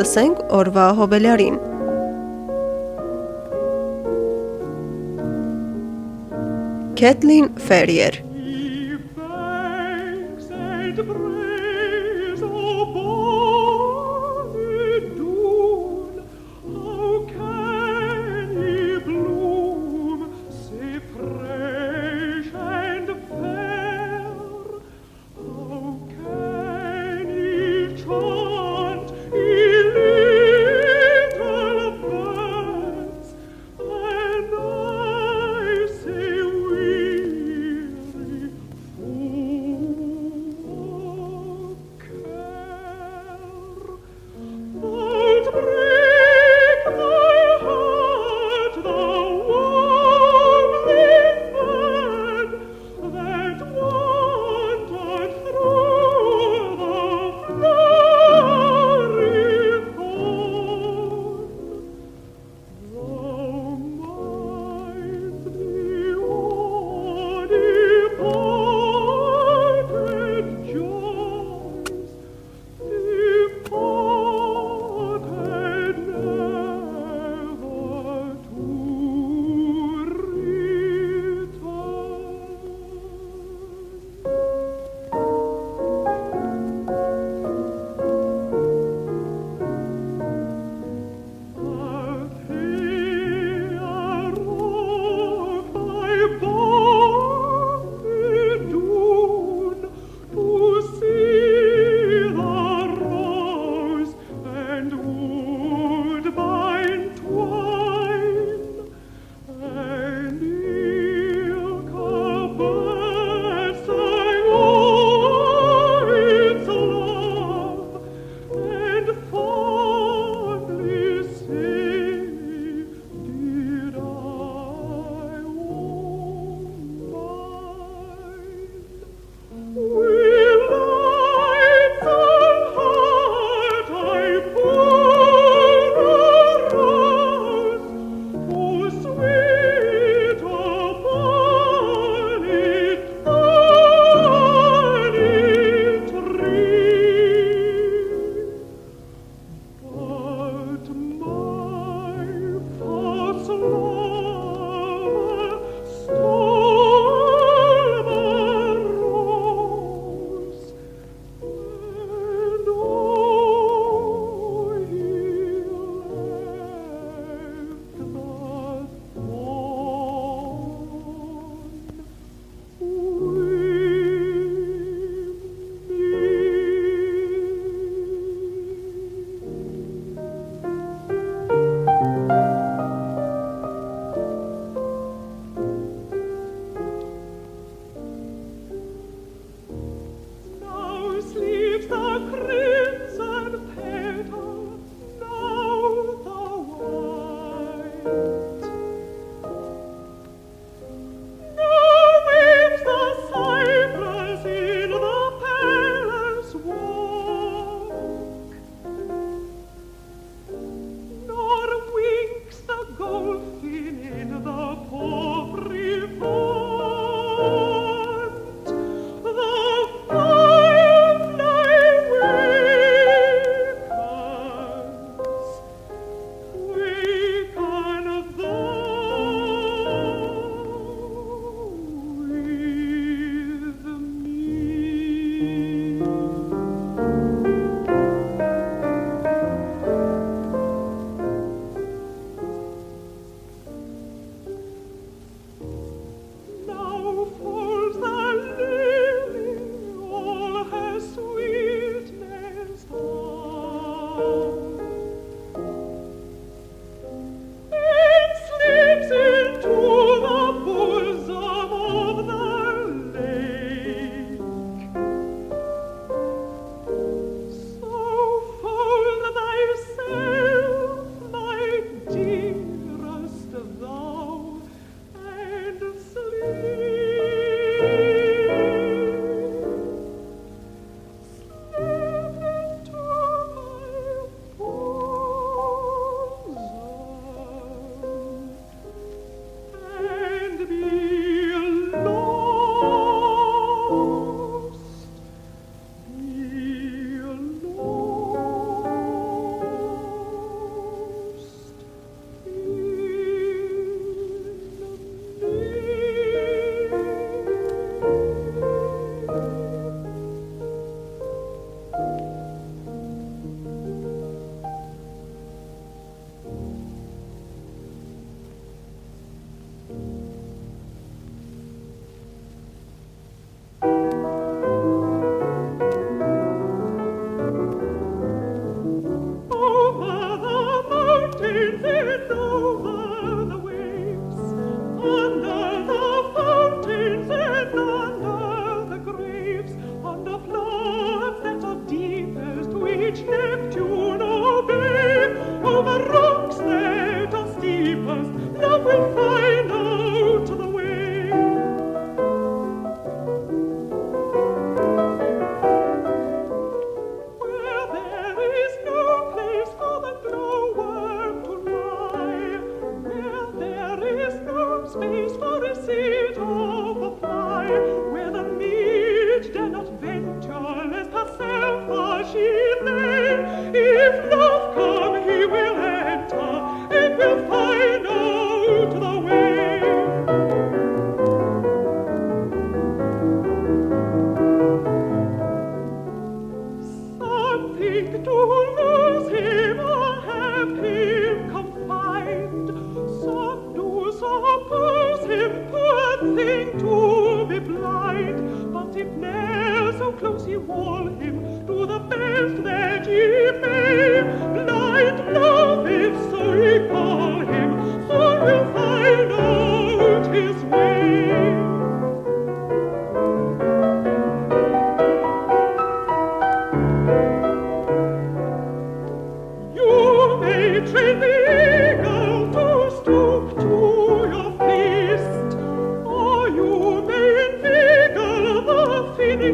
լսենք օրվա հոբելարին։ Կեթլին Ֆերիեր 1913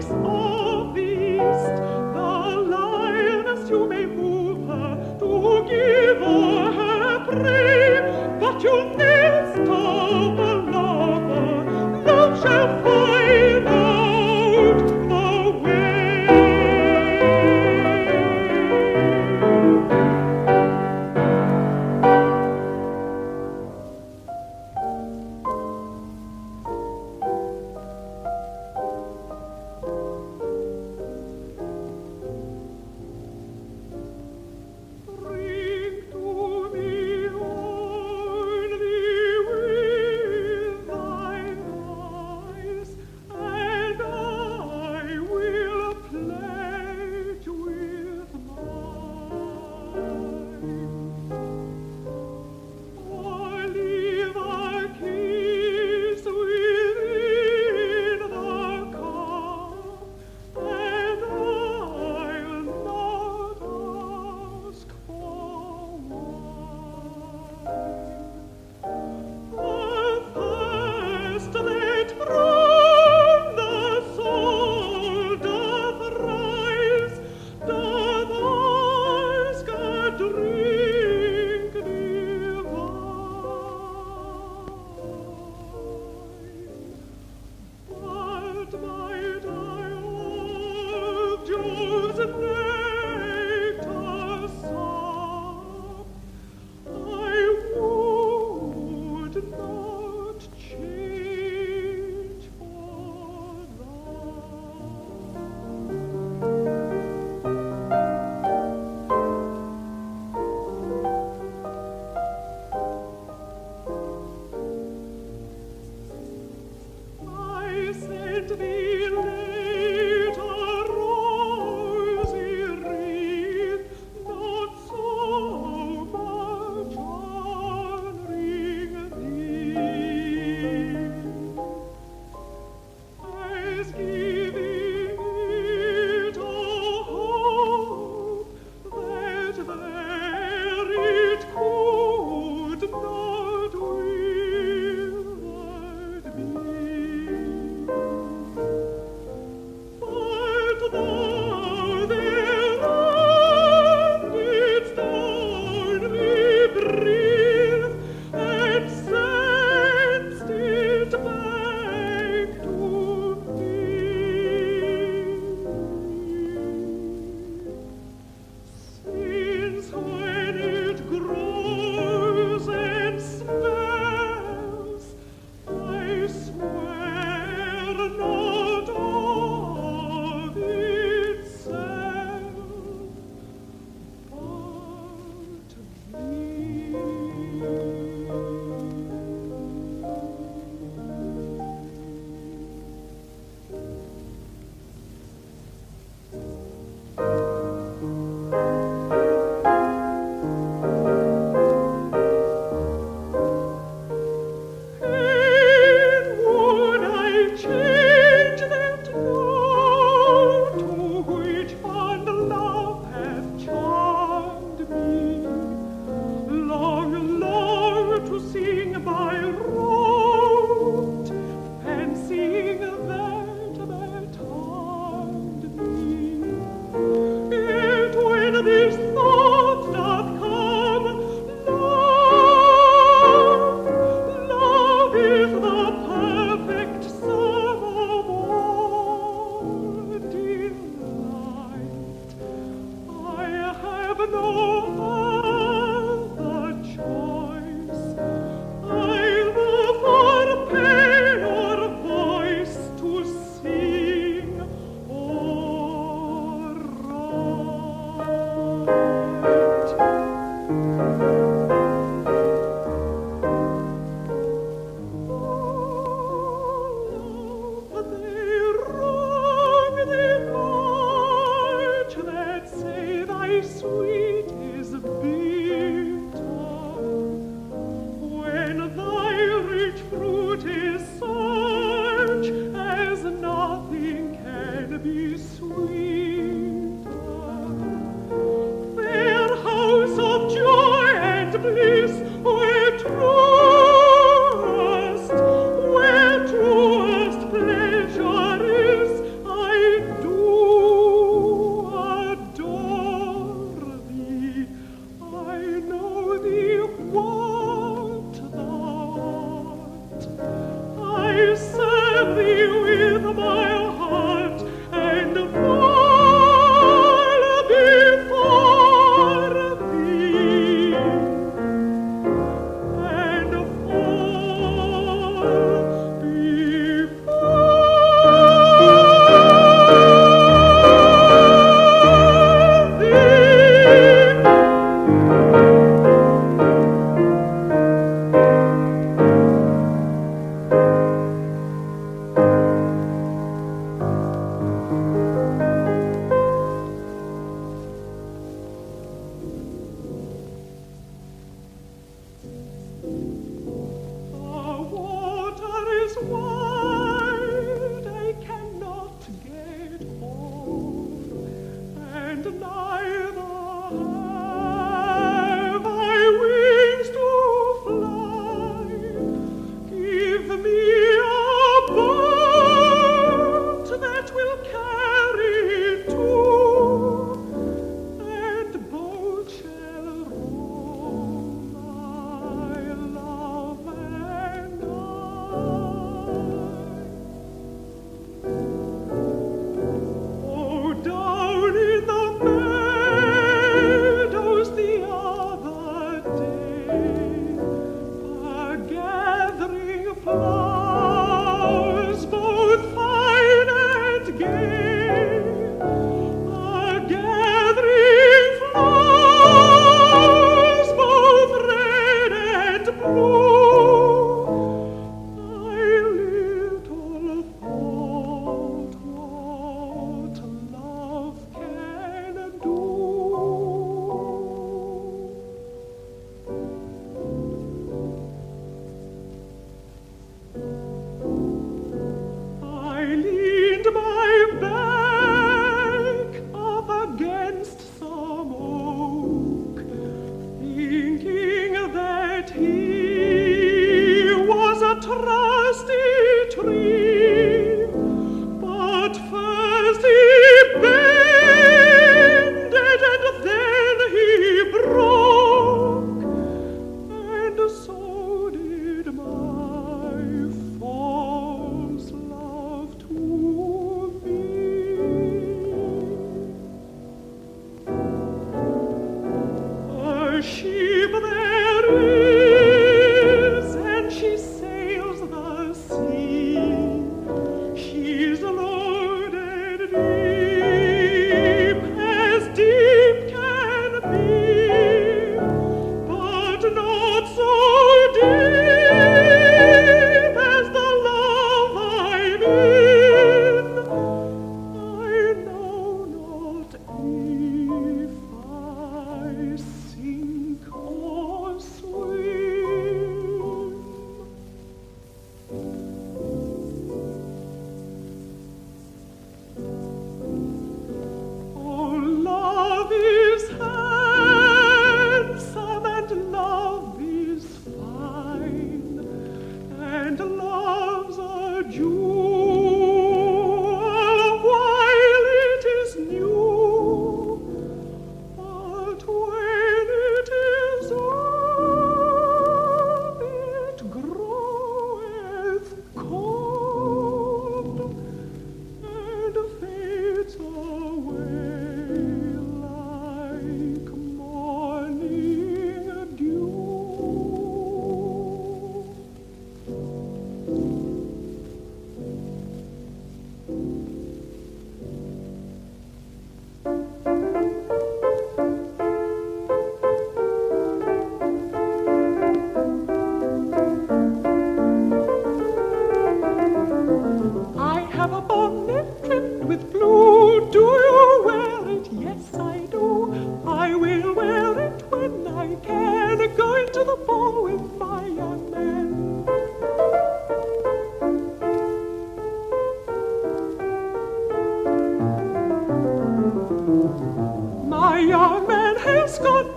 I me.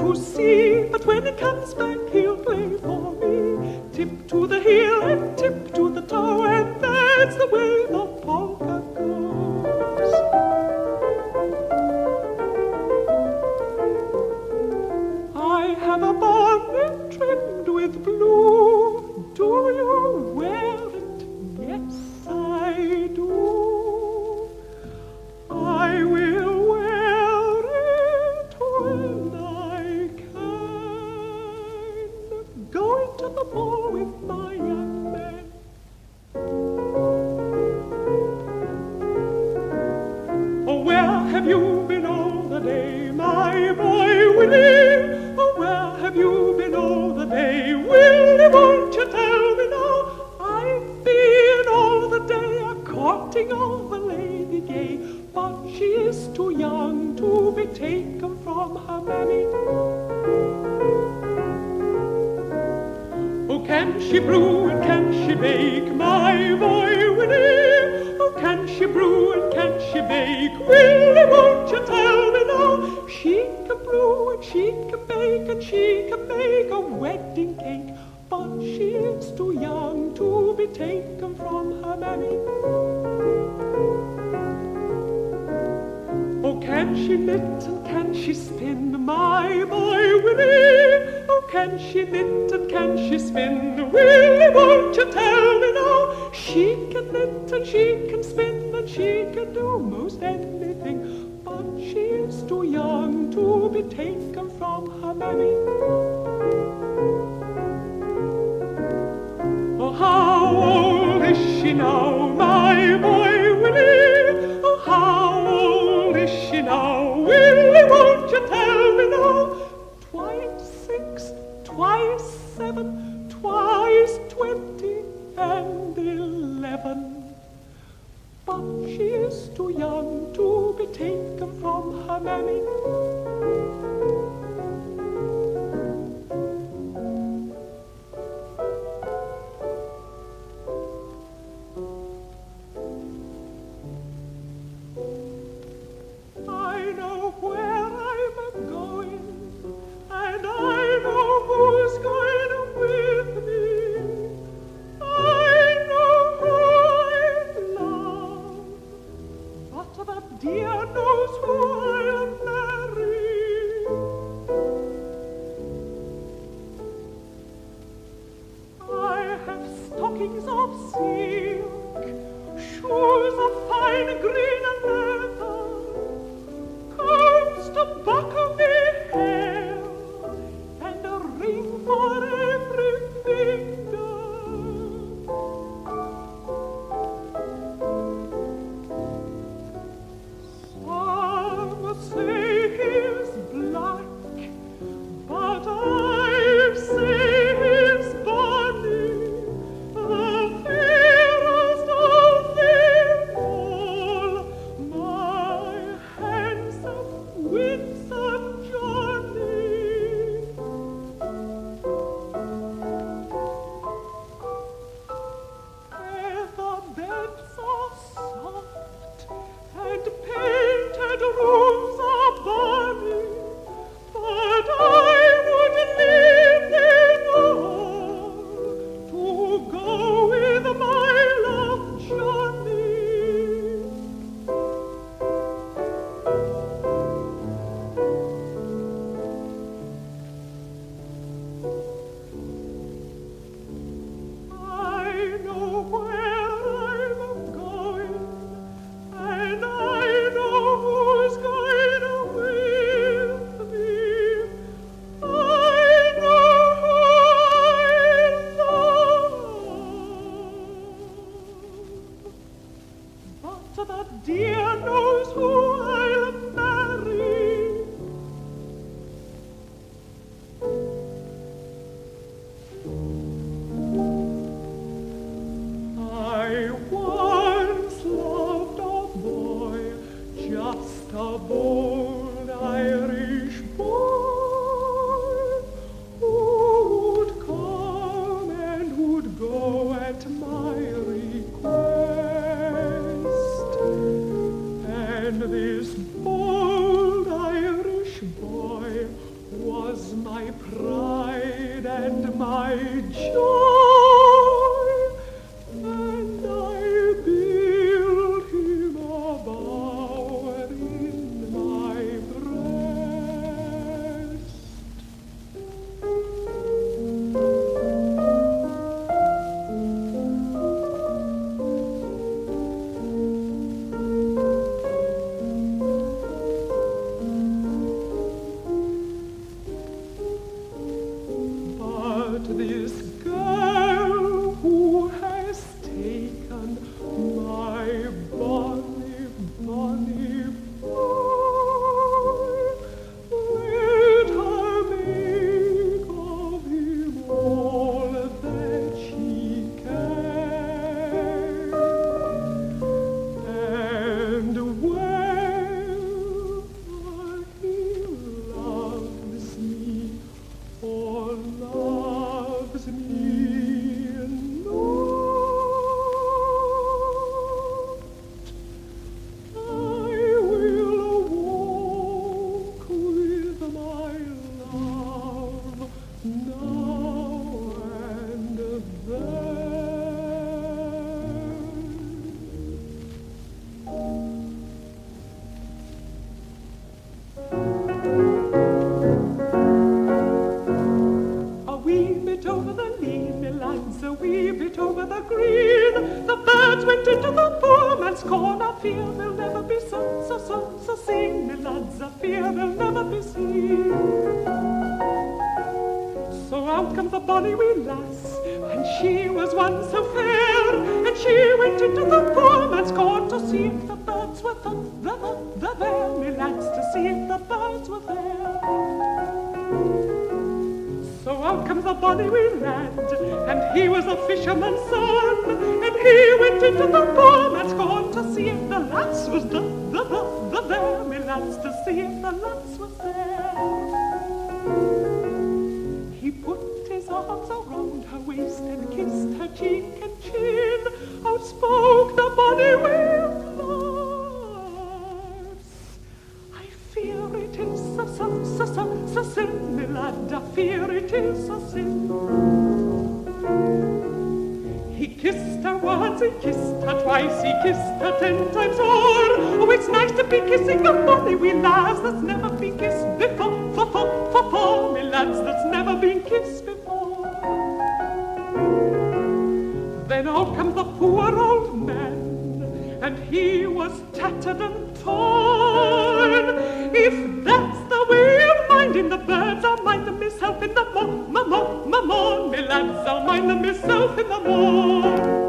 to see but when it comes back, he. can she brew and can she bake? My boy Willie, oh, can she brew and can she bake? Willie, won't you tell me now? She can brew and she can bake and she can make a wedding cake, but she is too young to be taken from her mammy. Oh, can she knit can she knit and can she spin? Willie, won't you tell me now? She can knit and she can spin and she can do most anything, but she is too young to be taken from her mammy. dear knows who that dear knows who bonny wee lad, and he was a fisherman's son, and he went into the poor man's corn to see if the lass was the, the, the, the there, me lads, to see if the lass was there. He put his arms around her waist and kissed her cheek and chin. outspoke the bonny lass. I fear it is so, so, so, so lad. I fear it is a sin. He kissed her once, he kissed her twice, he kissed her ten times o'er. Oh, it's nice to be kissing a bonny we lass that's never been kissed before, for, for, for, for, me lads that's never been kissed before. Then out comes the poor old man, and he was tattered and torn. If that's the way Maman, maman, mais là, ça m'a nommé ça, c'est maman.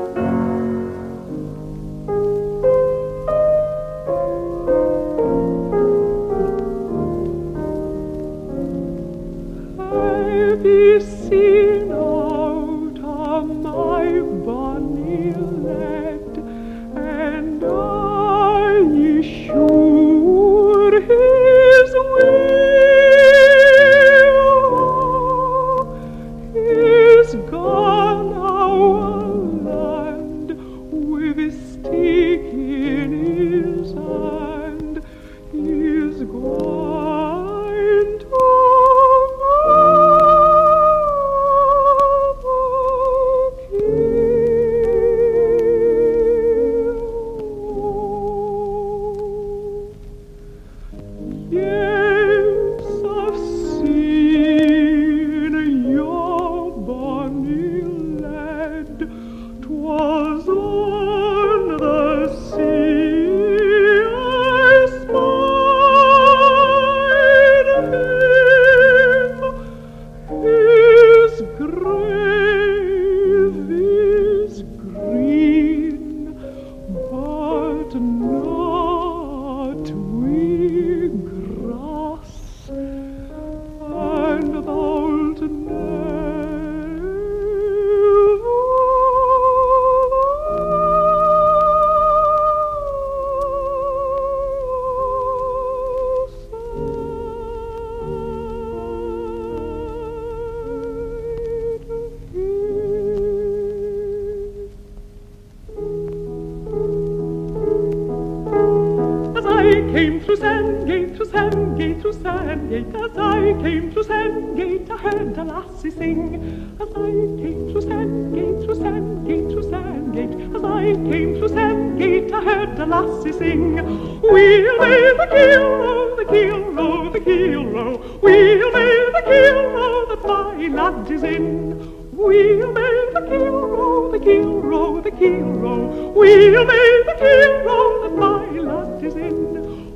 Sandgate, through Sandgate, through Sandgate, as I came through Sandgate, I heard a lassie sing. As I came through Sandgate, through Sandgate, through Sandgate, as I came through Sandgate, I heard a lassie sing. We'll make the keel row, the keel row, the keel row. We'll make the keel row that my lad is in. We'll make the keel row, the keel row, the keel row. We'll make the keel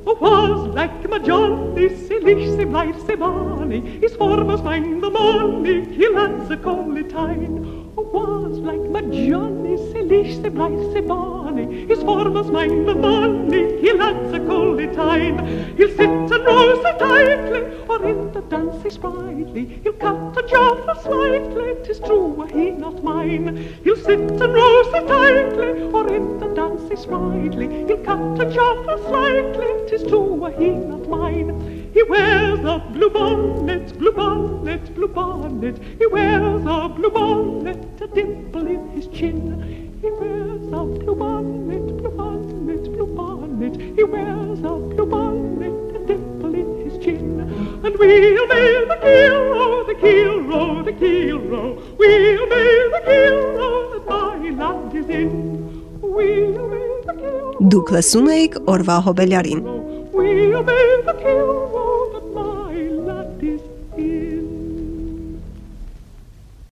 Oh, was like my Johnny, silly, se blithe, se bonny. His form was mine the morning, he lads a collie was like my se lish, se blithe, se bonny. His form was mine the morning, he lads a collie time. He'll sit and roll so tightly, or in the dance he sprightly. He'll cut a jaw for slightly, tis true, were he not mine. He'll sit and roll so tightly, or in the dance he sprightly. He'll cut a jaw for slightly, tis true, were he not mine. He wears a blue bonnet, blue bonnet, blue bonnet. He wears a blue bonnet, a dimple in his chin. He wears a blue bonnet, we'll be the hero, the hero, the hero. We'll be the hero that my land is in. We'll be the hero. Դուք լսում եք Օրվա Հոբելյարին։ We'll be the hero.